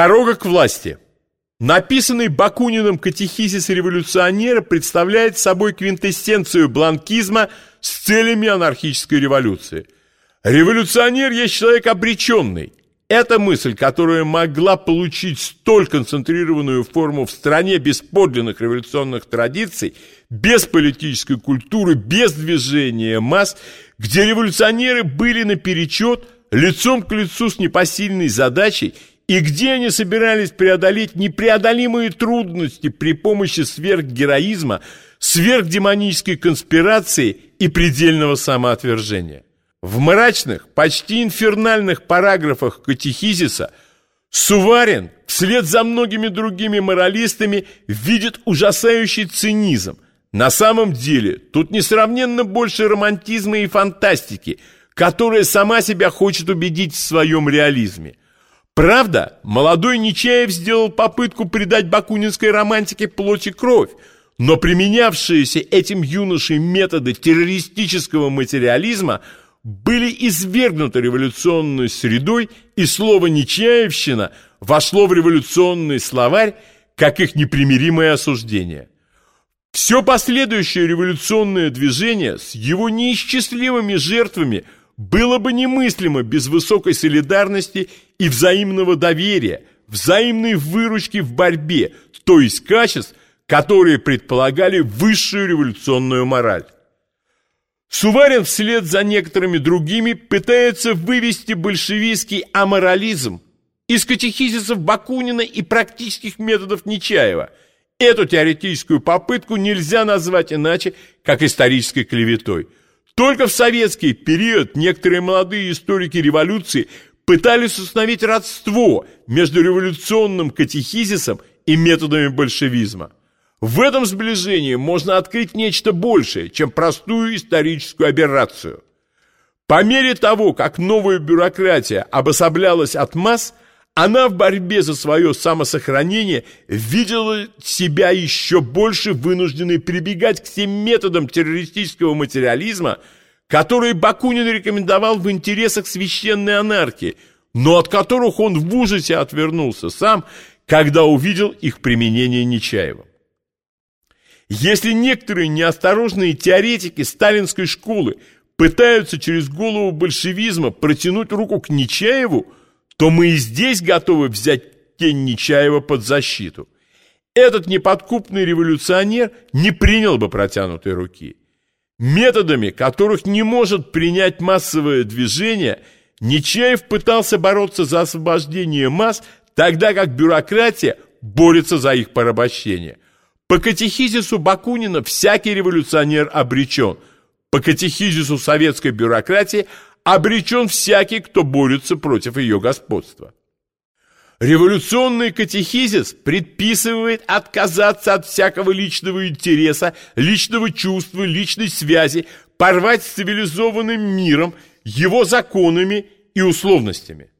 Дорога к власти. Написанный Бакуниным катехизис революционера представляет собой квинтэссенцию бланкизма с целями анархической революции. Революционер есть человек обреченный. Эта мысль, которая могла получить столь концентрированную форму в стране без подлинных революционных традиций, без политической культуры, без движения масс, где революционеры были наперечет, лицом к лицу с непосильной задачей – и где они собирались преодолеть непреодолимые трудности при помощи сверхгероизма, сверхдемонической конспирации и предельного самоотвержения. В мрачных, почти инфернальных параграфах катехизиса Суварин, вслед за многими другими моралистами, видит ужасающий цинизм. На самом деле, тут несравненно больше романтизма и фантастики, которая сама себя хочет убедить в своем реализме. Правда, молодой Нечаев сделал попытку придать бакунинской романтике плоть и кровь, но применявшиеся этим юношей методы террористического материализма были извергнуты революционной средой, и слово «нечаевщина» вошло в революционный словарь как их непримиримое осуждение. Все последующее революционное движение с его неисчислимыми жертвами – было бы немыслимо без высокой солидарности и взаимного доверия, взаимной выручки в борьбе, то есть качеств, которые предполагали высшую революционную мораль. Суварин вслед за некоторыми другими пытается вывести большевистский аморализм из катехизисов Бакунина и практических методов Нечаева. Эту теоретическую попытку нельзя назвать иначе, как исторической клеветой – только в советский период некоторые молодые историки революции пытались установить родство между революционным катехизисом и методами большевизма. В этом сближении можно открыть нечто большее, чем простую историческую аберрацию. По мере того, как новая бюрократия обособлялась от масс, она в борьбе за свое самосохранение видела себя еще больше вынужденной прибегать к тем методам террористического материализма, которые Бакунин рекомендовал в интересах священной анархии, но от которых он в ужасе отвернулся сам, когда увидел их применение Нечаевым. Если некоторые неосторожные теоретики сталинской школы пытаются через голову большевизма протянуть руку к Нечаеву, то мы и здесь готовы взять тень Нечаева под защиту. Этот неподкупный революционер не принял бы протянутой руки. Методами, которых не может принять массовое движение, Нечаев пытался бороться за освобождение масс, тогда как бюрократия борется за их порабощение. По катехизису Бакунина всякий революционер обречен. По катехизису советской бюрократии – обречен всякий, кто борется против ее господства. Революционный катехизис предписывает отказаться от всякого личного интереса, личного чувства, личной связи, порвать с цивилизованным миром, его законами и условностями.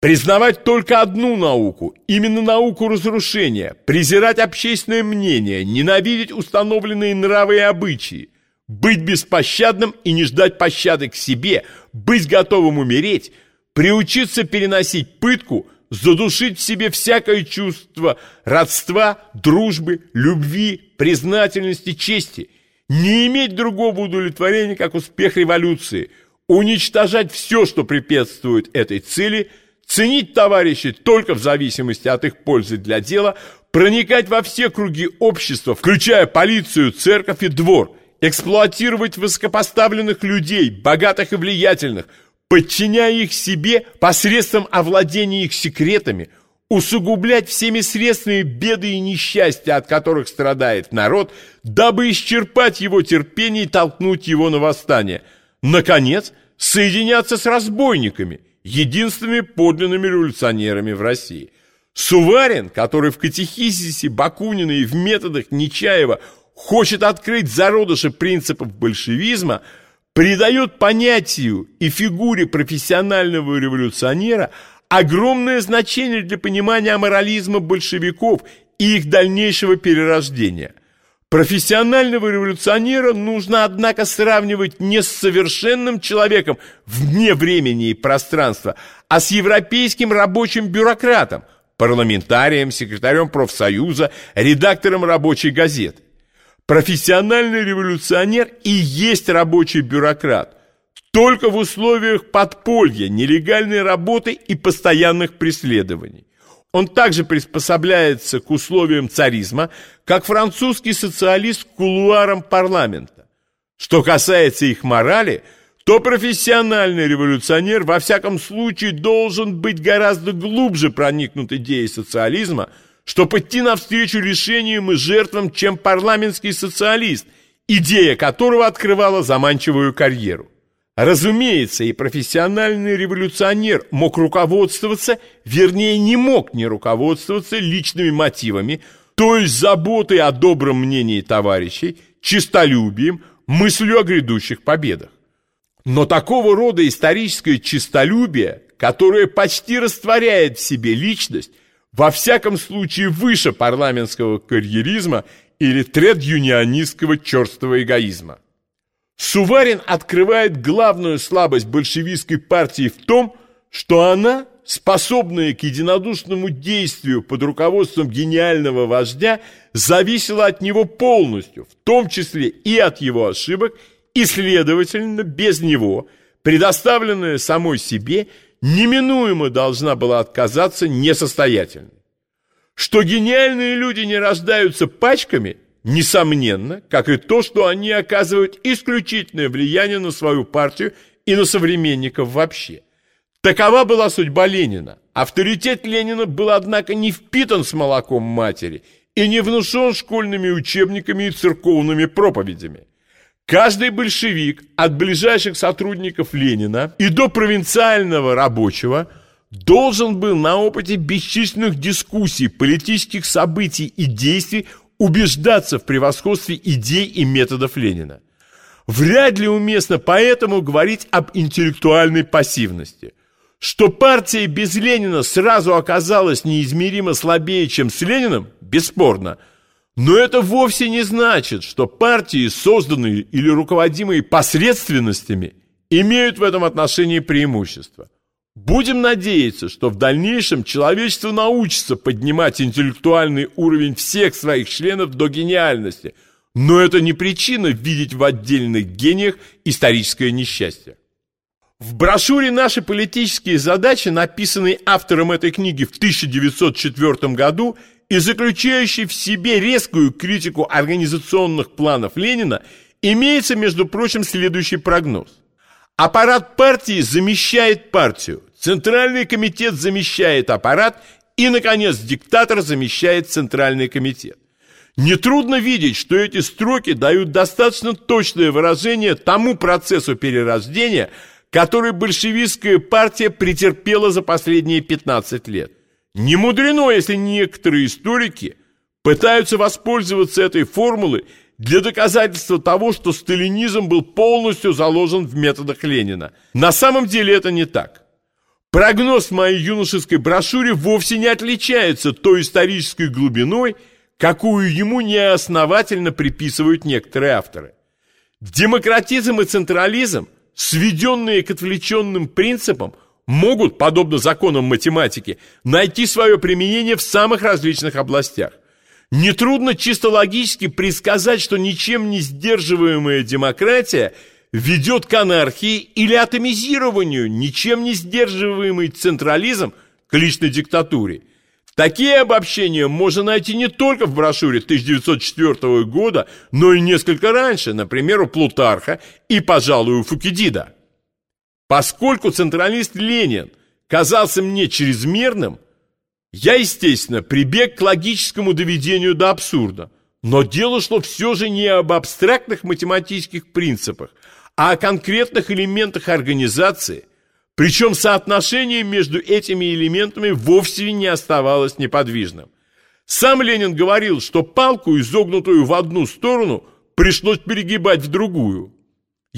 Признавать только одну науку, именно науку разрушения, презирать общественное мнение, ненавидеть установленные нравы и обычаи – быть беспощадным и не ждать пощады к себе, быть готовым умереть, приучиться переносить пытку, задушить в себе всякое чувство родства, дружбы, любви, признательности, чести, не иметь другого удовлетворения, как успех революции, уничтожать все, что препятствует этой цели, ценить товарищей только в зависимости от их пользы для дела, проникать во все круги общества, включая полицию, церковь и двор – эксплуатировать высокопоставленных людей, богатых и влиятельных, подчиняя их себе посредством овладения их секретами, усугублять всеми средствами беды и несчастья, от которых страдает народ, дабы исчерпать его терпение и толкнуть его на восстание. Наконец, соединяться с разбойниками, единственными подлинными революционерами в России. Суварин, который в катехизисе Бакунина и в методах Нечаева хочет открыть зародыши принципов большевизма, придает понятию и фигуре профессионального революционера огромное значение для понимания аморализма большевиков и их дальнейшего перерождения. Профессионального революционера нужно, однако, сравнивать не с совершенным человеком вне времени и пространства, а с европейским рабочим бюрократом, парламентарием, секретарем профсоюза, редактором рабочей газеты. Профессиональный революционер и есть рабочий бюрократ, только в условиях подполья, нелегальной работы и постоянных преследований. Он также приспособляется к условиям царизма, как французский социалист к кулуарам парламента. Что касается их морали, то профессиональный революционер во всяком случае должен быть гораздо глубже проникнут идеей социализма, чтобы идти навстречу решениям и жертвам, чем парламентский социалист, идея которого открывала заманчивую карьеру. Разумеется, и профессиональный революционер мог руководствоваться, вернее, не мог не руководствоваться личными мотивами, то есть заботой о добром мнении товарищей, честолюбием, мыслью о грядущих победах. Но такого рода историческое честолюбие, которое почти растворяет в себе личность, во всяком случае выше парламентского карьеризма или тред-юнионистского черстого эгоизма. Суварин открывает главную слабость большевистской партии в том, что она, способная к единодушному действию под руководством гениального вождя, зависела от него полностью, в том числе и от его ошибок, и, следовательно, без него, предоставленная самой себе, неминуемо должна была отказаться несостоятельной. Что гениальные люди не рождаются пачками – Несомненно, как и то, что они оказывают исключительное влияние на свою партию и на современников вообще. Такова была судьба Ленина. Авторитет Ленина был, однако, не впитан с молоком матери и не внушен школьными учебниками и церковными проповедями. Каждый большевик, от ближайших сотрудников Ленина и до провинциального рабочего, должен был на опыте бесчисленных дискуссий, политических событий и действий убеждаться в превосходстве идей и методов Ленина. Вряд ли уместно поэтому говорить об интеллектуальной пассивности. Что партия без Ленина сразу оказалась неизмеримо слабее, чем с Лениным, бесспорно. Но это вовсе не значит, что партии, созданные или руководимые посредственностями, имеют в этом отношении преимущество. Будем надеяться, что в дальнейшем человечество научится поднимать интеллектуальный уровень всех своих членов до гениальности, но это не причина видеть в отдельных гениях историческое несчастье. В брошюре «Наши политические задачи», написанной автором этой книги в 1904 году и заключающей в себе резкую критику организационных планов Ленина, имеется, между прочим, следующий прогноз. Аппарат партии замещает партию, Центральный комитет замещает аппарат, и, наконец, диктатор замещает Центральный комитет. Нетрудно видеть, что эти строки дают достаточно точное выражение тому процессу перерождения, который большевистская партия претерпела за последние 15 лет. Не мудрено, если некоторые историки пытаются воспользоваться этой формулой для доказательства того, что сталинизм был полностью заложен в методах Ленина. На самом деле это не так. Прогноз в моей юношеской брошюре вовсе не отличается той исторической глубиной, какую ему неосновательно приписывают некоторые авторы. Демократизм и централизм, сведенные к отвлеченным принципам, могут, подобно законам математики, найти свое применение в самых различных областях. Нетрудно чисто логически предсказать, что ничем не сдерживаемая демократия – ведет к анархии или атомизированию, ничем не сдерживаемый централизм к личной диктатуре. Такие обобщения можно найти не только в брошюре 1904 года, но и несколько раньше, например, у Плутарха и, пожалуй, у Фукидида. Поскольку централист Ленин казался мне чрезмерным, я, естественно, прибег к логическому доведению до абсурда. Но дело шло все же не об абстрактных математических принципах, а о конкретных элементах организации, причем соотношение между этими элементами вовсе не оставалось неподвижным. Сам Ленин говорил, что палку, изогнутую в одну сторону, пришлось перегибать в другую.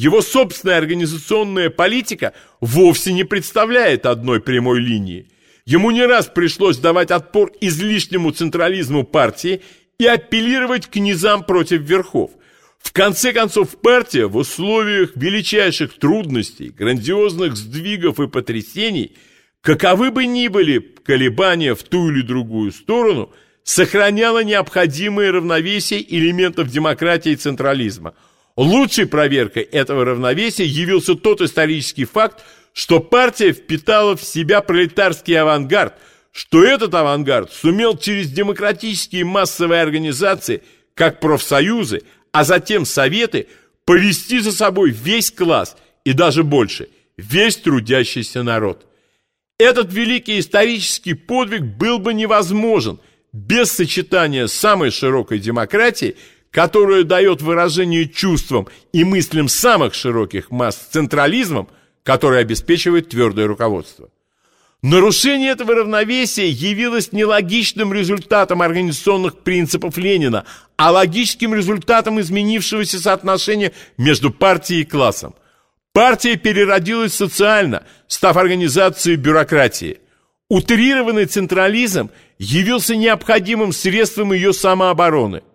Его собственная организационная политика вовсе не представляет одной прямой линии. Ему не раз пришлось давать отпор излишнему централизму партии и апеллировать к низам против верхов. В конце концов, партия в условиях величайших трудностей, грандиозных сдвигов и потрясений каковы бы ни были колебания в ту или другую сторону, сохраняла необходимое равновесие элементов демократии и централизма. Лучшей проверкой этого равновесия явился тот исторический факт, что партия впитала в себя пролетарский авангард, что этот авангард сумел через демократические массовые организации, как профсоюзы, а затем советы, повести за собой весь класс и даже больше, весь трудящийся народ. Этот великий исторический подвиг был бы невозможен без сочетания самой широкой демократии, которая дает выражение чувствам и мыслям самых широких масс централизмом, который обеспечивает твердое руководство. Нарушение этого равновесия явилось не логичным результатом организационных принципов Ленина, а логическим результатом изменившегося соотношения между партией и классом. Партия переродилась социально, став организацией бюрократии. Утрированный централизм явился необходимым средством ее самообороны –